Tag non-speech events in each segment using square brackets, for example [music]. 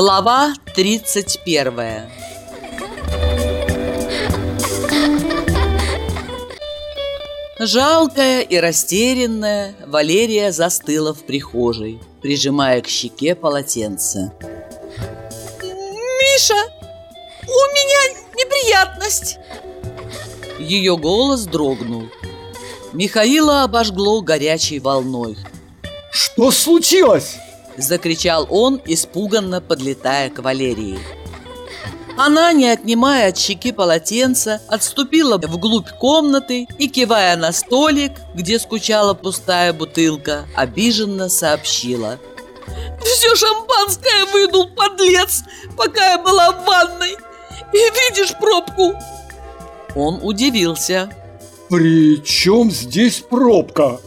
Глава 31 Жалкая и растерянная, Валерия застыла в прихожей, прижимая к щеке полотенце. «Миша, у меня неприятность!» Ее голос дрогнул. Михаила обожгло горячей волной. «Что случилось?» Закричал он, испуганно подлетая к Валерии. Она, не отнимая от щеки полотенца, отступила вглубь комнаты и, кивая на столик, где скучала пустая бутылка, обиженно сообщила. «Все шампанское выдул, подлец, пока я была в ванной! И видишь пробку?» Он удивился. «При чем здесь пробка?»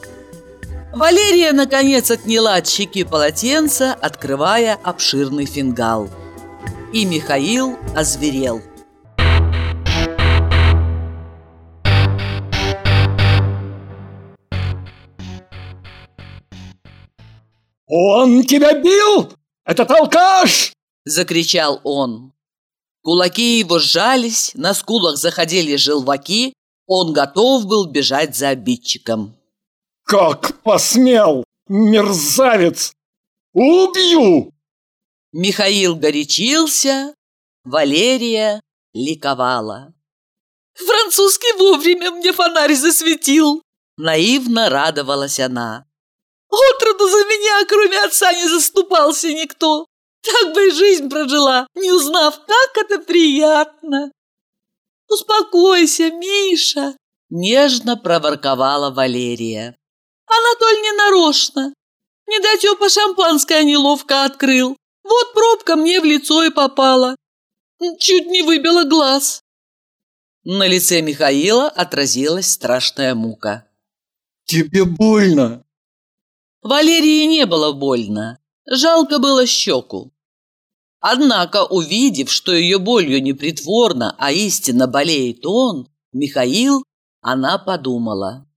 Валерия, наконец, отняла от щеки полотенца, открывая обширный фингал. И Михаил озверел. «Он тебя бил? Этот алкаш!» – закричал он. Кулаки его сжались, на скулах заходили желваки, он готов был бежать за обидчиком. «Как посмел, мерзавец! Убью!» Михаил горячился, Валерия ликовала. «Французский вовремя мне фонарь засветил!» Наивно радовалась она. «Отроду за меня, кроме отца, не заступался никто! Так бы и жизнь прожила, не узнав, как это приятно!» «Успокойся, Миша!» Нежно проворковала Валерия. «Анатоль не нарочно! Недотепа шампанское неловко открыл. Вот пробка мне в лицо и попала. Чуть не выбила глаз. На лице Михаила отразилась страшная мука. «Тебе больно?» Валерии не было больно. Жалко было щеку. Однако, увидев, что ее болью не притворно, а истинно болеет он, Михаил, она подумала.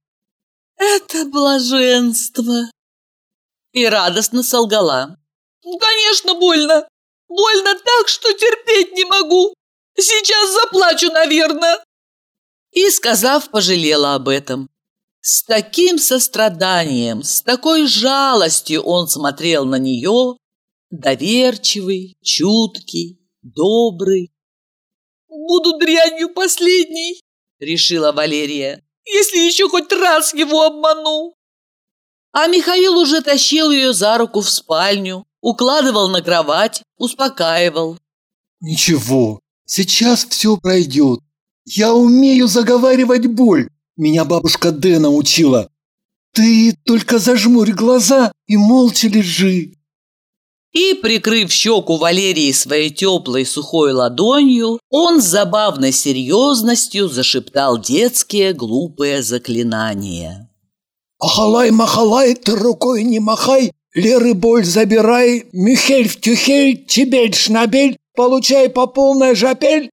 «Это блаженство!» И радостно солгала. «Конечно больно! Больно так, что терпеть не могу! Сейчас заплачу, наверное!» И, сказав, пожалела об этом. С таким состраданием, с такой жалостью он смотрел на нее, доверчивый, чуткий, добрый. «Буду дрянью последней!» — решила Валерия. «Если еще хоть раз его обману!» А Михаил уже тащил ее за руку в спальню, укладывал на кровать, успокаивал. «Ничего, сейчас все пройдет. Я умею заговаривать боль. Меня бабушка Д научила. Ты только зажмурь глаза и молча лежи». И, прикрыв щеку Валерии своей теплой сухой ладонью, он с забавной серьезностью зашептал детские глупые заклинания. «Ахалай-махалай, ты рукой не махай, Леры боль забирай, Мюхель в тюхель, Чебель шнабель, получай по полной жапель!»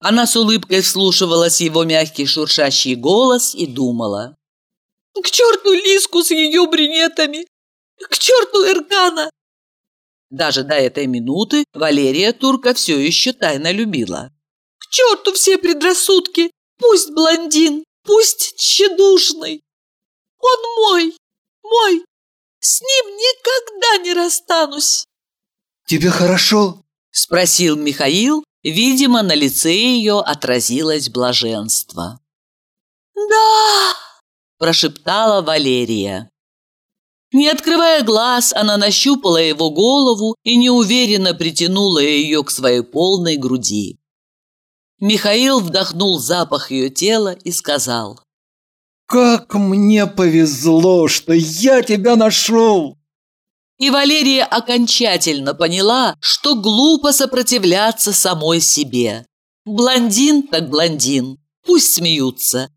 Она с улыбкой вслушивалась его мягкий шуршащий голос и думала. «К черту Лиску с ее бринетами! К черту Эркана!» Даже до этой минуты Валерия Турка все еще тайно любила. «К черту все предрассудки! Пусть блондин, пусть тщедушный! Он мой, мой, с ним никогда не расстанусь!» «Тебе хорошо?» – спросил Михаил. Видимо, на лице ее отразилось блаженство. «Да!» – прошептала Валерия. Не открывая глаз, она нащупала его голову и неуверенно притянула ее к своей полной груди. Михаил вдохнул запах ее тела и сказал. «Как мне повезло, что я тебя нашел!» И Валерия окончательно поняла, что глупо сопротивляться самой себе. Блондин так блондин, пусть смеются.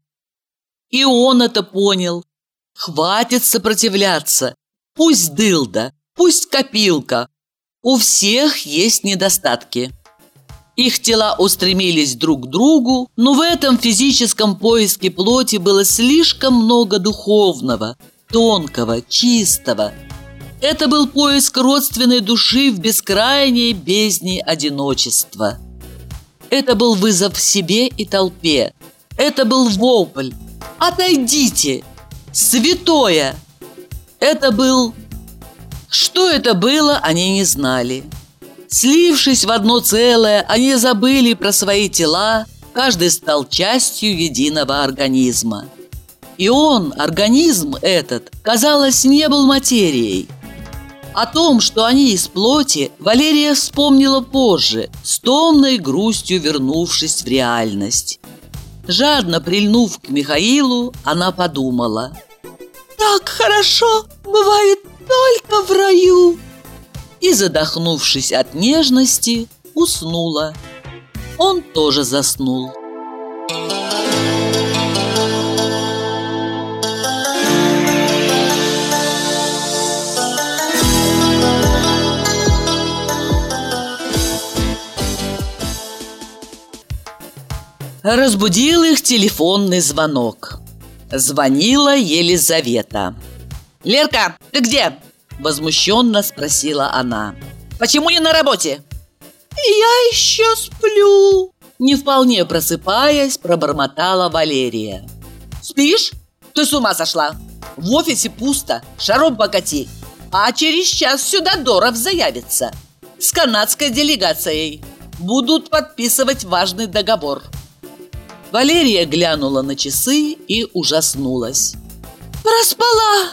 И он это понял. Хватит сопротивляться. Пусть дылда, пусть копилка. У всех есть недостатки. Их тела устремились друг к другу, но в этом физическом поиске плоти было слишком много духовного, тонкого, чистого. Это был поиск родственной души в бескрайней бездне одиночества. Это был вызов себе и толпе. Это был вопль. «Отойдите! Святое!» Это был... Что это было, они не знали. Слившись в одно целое, они забыли про свои тела, каждый стал частью единого организма. И он, организм этот, казалось, не был материей. О том, что они из плоти, Валерия вспомнила позже, с томной грустью вернувшись в реальность. Жадно прильнув к Михаилу, она подумала. «Так хорошо бывает только в раю!» И, задохнувшись от нежности, уснула. Он тоже заснул. Разбудил их телефонный звонок. Звонила Елизавета. «Лерка, ты где?» – возмущенно спросила она. «Почему не на работе?» «Я еще сплю!» Не вполне просыпаясь, пробормотала Валерия. «Спишь? Ты с ума сошла! В офисе пусто, шаром покати, а через час сюда Доров заявится с канадской делегацией. Будут подписывать важный договор». Валерия глянула на часы и ужаснулась. «Проспала!»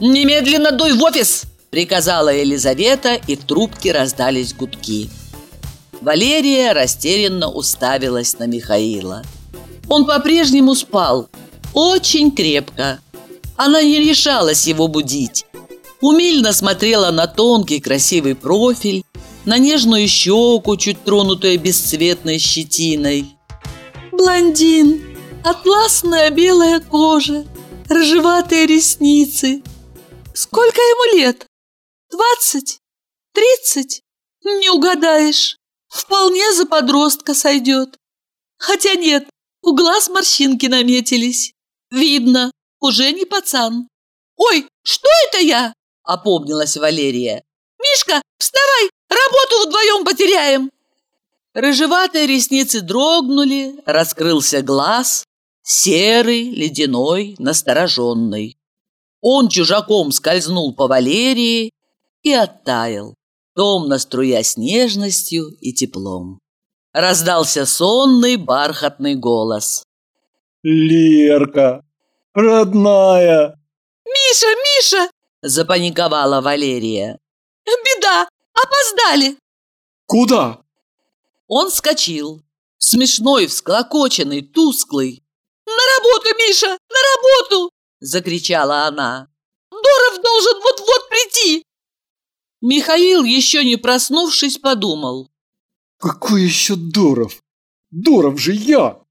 «Немедленно дуй в офис!» – приказала Елизавета, и в трубке раздались гудки. Валерия растерянно уставилась на Михаила. Он по-прежнему спал, очень крепко. Она не решалась его будить. Умильно смотрела на тонкий красивый профиль, на нежную щеку, чуть тронутую бесцветной щетиной. Блондин, атласная белая кожа, рыжеватые ресницы. Сколько ему лет? Двадцать? Тридцать? Не угадаешь. Вполне за подростка сойдет. Хотя нет, у глаз морщинки наметились. Видно, уже не пацан. «Ой, что это я?» – опомнилась Валерия. «Мишка, вставай, работу вдвоем потеряем!» Рыжеватые ресницы дрогнули, раскрылся глаз, серый, ледяной, настороженный. Он чужаком скользнул по Валерии и оттаял томно струясь нежностью и теплом. Раздался сонный бархатный голос. «Лерка, родная!» «Миша, Миша!» – запаниковала Валерия. «Беда! Опоздали!» «Куда?» Он вскочил, смешной, всклокоченный, тусклый. «На работу, Миша! На работу!» – закричала она. «Доров должен вот-вот прийти!» Михаил, еще не проснувшись, подумал. Какой еще Доров? Доров же я!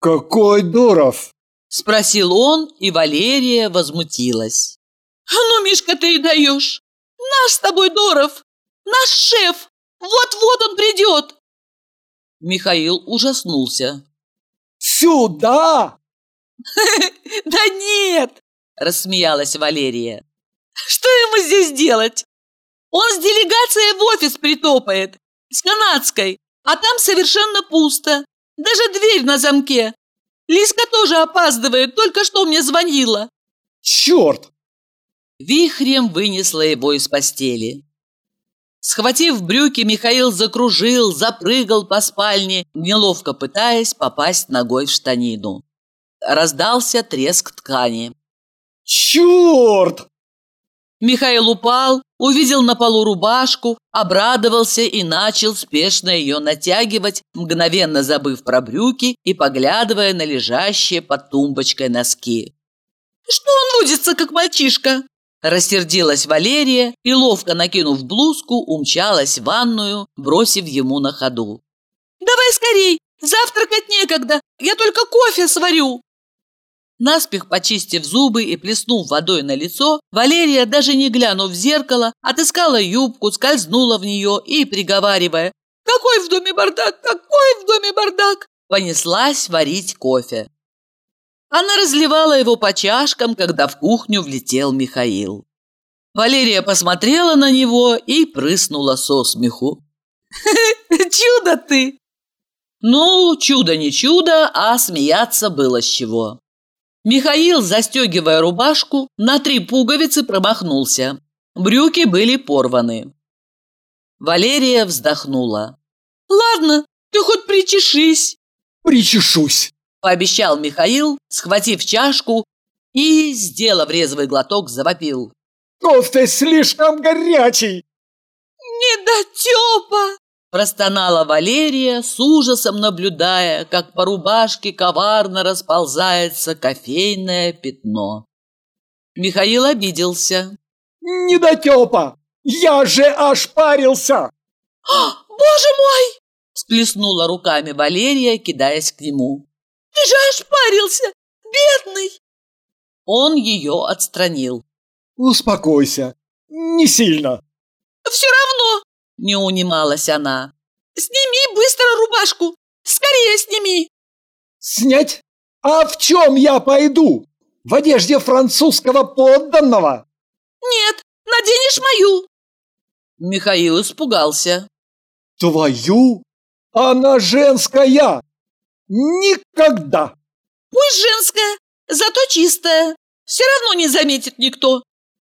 Какой Доров? Спросил он, и Валерия возмутилась. А ну, Мишка, ты и даешь! Наш с тобой Доров! Наш шеф! Вот-вот он придет! Михаил ужаснулся. Сюда! [laughs] Да нет! Рассмеялась Валерия. Что ему здесь делать? Он с делегацией в офис притопает, с канадской, а там совершенно пусто. Даже дверь на замке. Лиска тоже опаздывает, только что мне звонила. Черт! Вихрем вынесла его из постели. Схватив брюки, Михаил закружил, запрыгал по спальне, неловко пытаясь попасть ногой в штанину. Раздался треск ткани. Черт! Михаил упал, увидел на полу рубашку, обрадовался и начал спешно ее натягивать, мгновенно забыв про брюки и поглядывая на лежащие под тумбочкой носки. «Что он нудится, как мальчишка?» Рассердилась Валерия и, ловко накинув блузку, умчалась в ванную, бросив ему на ходу. «Давай скорей! Завтракать некогда! Я только кофе сварю!» Наспех почистив зубы и плеснув водой на лицо, Валерия, даже не глянув в зеркало, отыскала юбку, скользнула в нее и, приговаривая «Какой в доме бардак! Какой в доме бардак!» понеслась варить кофе. Она разливала его по чашкам, когда в кухню влетел Михаил. Валерия посмотрела на него и прыснула со смеху. [laughs] Чудо ты! Ну, чудо не чудо, а смеяться было с чего. Михаил, застегивая рубашку, на три пуговицы промахнулся. Брюки были порваны. Валерия вздохнула. Ладно, ты хоть причешись. Причешусь. Пообещал Михаил, схватив чашку и, сделав резвый глоток, завопил. Кофе слишком горячий. Недотепа! Простонала Валерия, с ужасом наблюдая, как по рубашке коварно расползается кофейное пятно. Михаил обиделся. Недотепа! Я же ошпарился! Боже мой! Сплеснула руками Валерия, кидаясь к нему. Ты же ошпарился! Бедный! Он ее отстранил. Успокойся. Не сильно. Все равно! Не унималась она. Сними быстро рубашку! Скорее сними! Снять? А в чем я пойду? В одежде французского подданного? Нет, наденешь мою. Михаил испугался. Твою? Она женская! Никогда! Пусть женская, зато чистая. Все равно не заметит никто.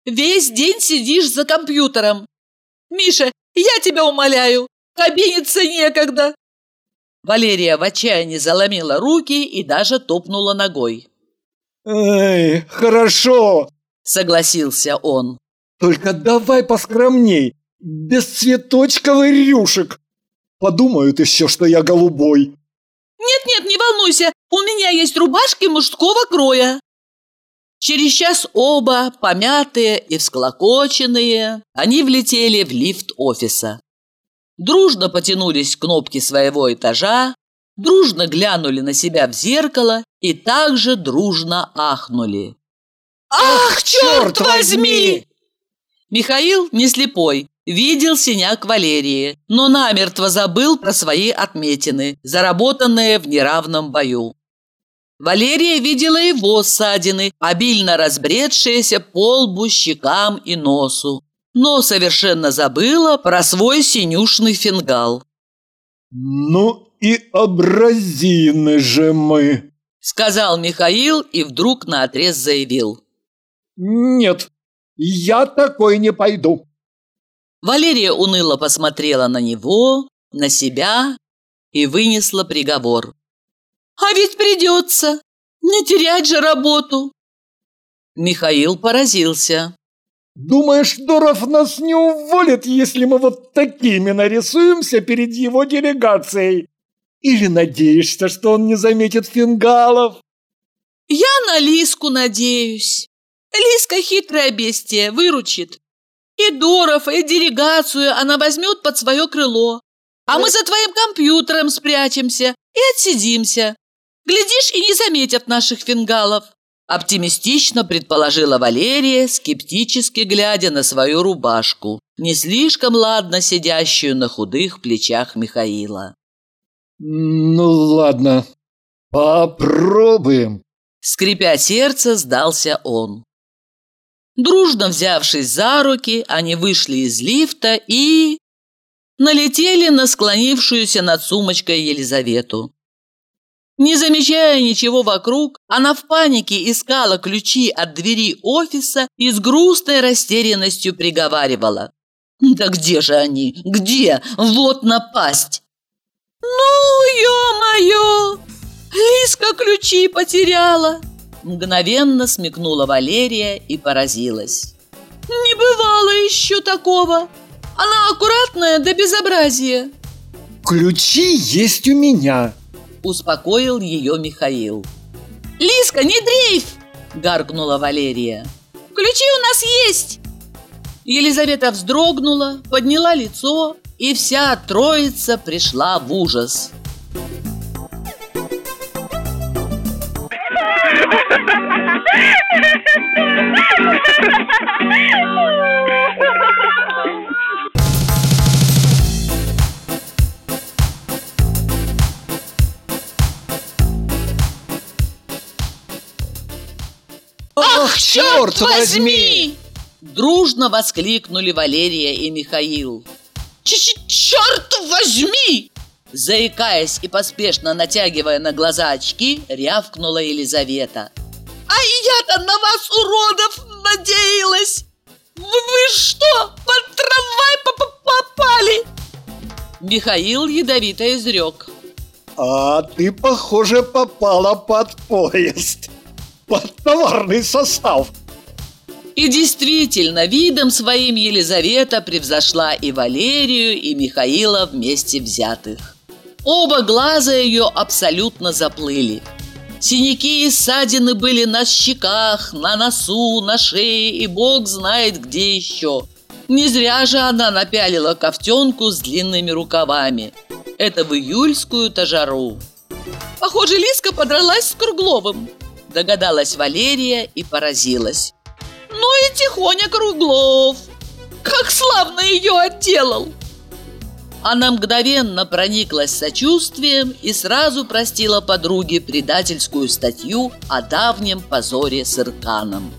Весь день сидишь за компьютером. Миша, я тебя умоляю, кабиниться некогда. Валерия в отчаянии заломила руки и даже топнула ногой. Эй, хорошо, согласился он. Только давай поскромней, без цветочков и рюшек. Подумают еще, что я голубой. Нет-нет, не волнуйся, у меня есть рубашки мужского кроя. Через час оба, помятые и всклокоченные, они влетели в лифт офиса. Дружно потянулись к кнопке своего этажа, дружно глянули на себя в зеркало и также дружно ахнули. «Ах, черт возьми!» Михаил, не слепой, видел синяк Валерии, но намертво забыл про свои отметины, заработанные в неравном бою. Валерия видела его ссадины, обильно разбредшиеся по лбу, щекам и носу, но совершенно забыла про свой синюшный фингал. «Ну и образины же мы!» Сказал Михаил и вдруг наотрез заявил. «Нет, я такой не пойду!» Валерия уныло посмотрела на него, на себя и вынесла приговор. А ведь придется. Не терять же работу. Михаил поразился. Думаешь, Доров нас не уволит, если мы вот такими нарисуемся перед его делегацией? Или надеешься, что он не заметит фингалов? Я на Лиску надеюсь. Лиска хитрая бестия, выручит. И Доров, и делегацию она возьмет под свое крыло. А мы за твоим компьютером спрячемся и отсидимся. Глядишь, и не заметят наших фингалов. Оптимистично предположила Валерия, скептически глядя на свою рубашку, не слишком ладно сидящую на худых плечах Михаила. «Ну ладно, попробуем», — скрипя сердце, сдался он. Дружно взявшись за руки, они вышли из лифта и... налетели на склонившуюся над сумочкой Елизавету. Не замечая ничего вокруг, она в панике искала ключи от двери офиса и с грустной растерянностью приговаривала. «Да где же они? Где? Вот напасть!» «Ну, ё-моё! Лиска ключи потеряла!» Мгновенно смекнула Валерия и поразилась. «Не бывало еще такого! Она аккуратная до безобразия!» «Ключи есть у меня!» Успокоил ее Михаил. «Лиска, не дрейф!» – гаркнула Валерия. «Ключи у нас есть!» Елизавета вздрогнула, подняла лицо, и вся троица пришла в ужас. Ах, черт возьми! Дружно воскликнули Валерия и Михаил. Ч -ч «Черт возьми!» Заикаясь и поспешно натягивая на глаза очки, рявкнула Елизавета. «А я-то на вас, уродов, надеялась! Вы, вы что, под трамвай попали?» Михаил ядовито изрек. А ты, похоже, попала под поезд. Под товарный состав. И действительно, видом своим Елизавета превзошла и Валерию, и Михаила вместе взятых. Оба глаза ее абсолютно заплыли. Синяки и ссадины были на щеках, на носу, на шее и бог знает где еще. Не зря же она напялила ковтенку с длинными рукавами. Это в июльскую-то жару. Похоже, Лиска подралась с Кругловым. Догадалась Валерия и поразилась. Ну и тихоня Круглов. Как славно ее отделал. Она мгновенно прониклась сочувствием и сразу простила подруге предательскую статью о давнем позоре с Ирканом.